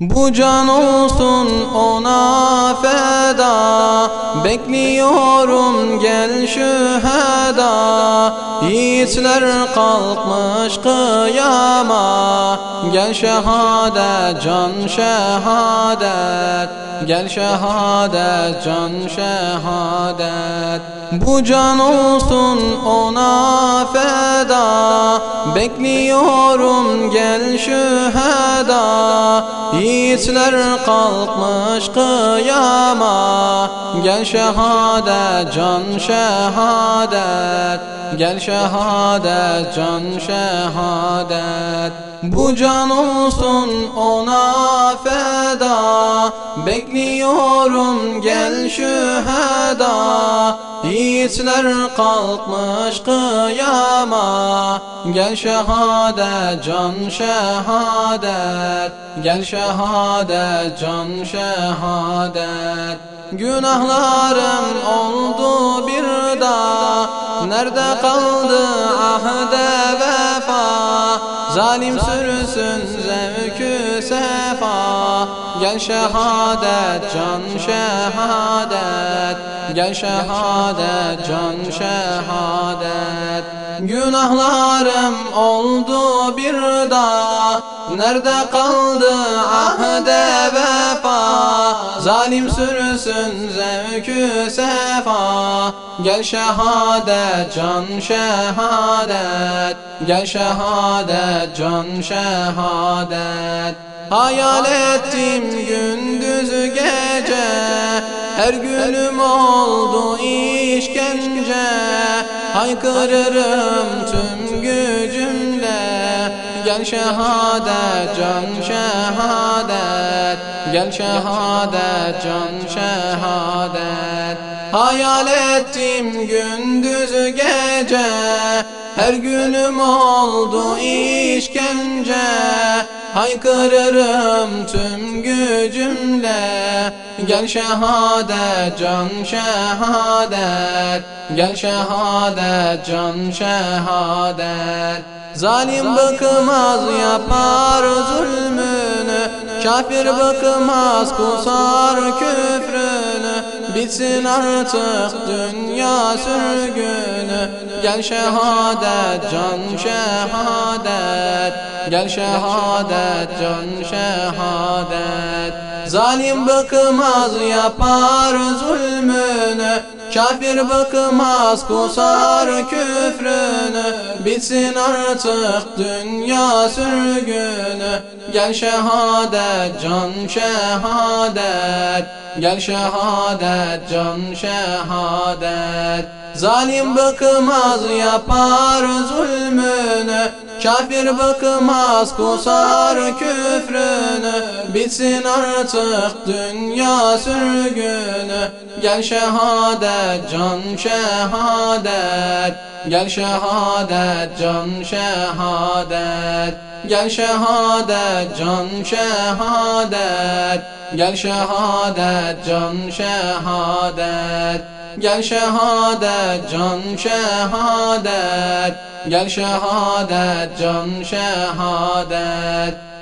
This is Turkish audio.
Bu can olsun ona feda. Bekliyorum gel şüheda Yiğitler kalkmış kıyama. Gel şehadet can şehadet Gel şehadet can şehadet Bu can olsun ona feda. Bekliyorum gel şüheda Yiğitler kalkmış kıyama. Gel şehadet can şehadet Gel şehadet can şehadet Bu can olsun ona feda Bekliyorum gel şüheda Yiğitler kalkmış kıyama. Gel şehadet can şehadet Gel şehadet can şehadet Günahlarım oldu bir daha Nerede kaldı ahde vefa? Zalim sürüsün zevkü sefa Gel şehadet can şehadet. Gel şehadet can şehadet. Günahlarım oldu bir daha Nerede kaldı ahde vefa? Zalim sürüsün zevkü sefa. Gel şehadet can şehadet. Gel şehadet can şehadet Hayal ettim gündüz gece. Her günüm oldu işkence. Haykırırım tüm gücümle. Gel şehadet can şehadet. Gel şehadet can şehadet. Hayal ettim gündüz gece. Her günüm oldu işkence Haykırırım tüm gücümle. Gel şehadet can şehadet. Gel şehadet can şehadet. Zalim bıkmaz yapar zulmünü. Kafir bıkmaz kusar küfrünü Bitsin artık dünya sürgünü Gel şehadet can şehadet. Gel şehadet can şehadet Zalim bıkmaz yapar zulmünü Kafir bıkmaz kusar küfrünü Bitsin artık dünya sürgünü Gel şehadet can şehadet. Gel şehadet can şehadet. Zalim bıkmaz yapar zulmünü Kafir bıkmaz kusar küfrünü Bitsin artık dünya sürgünü Gel şehadet can şehadet Gel şehadet can şehadet. Gel şehadet can şehadet Gel şehadet can şehadet Gel şehadet can şehadet Gel şehadet can şehadet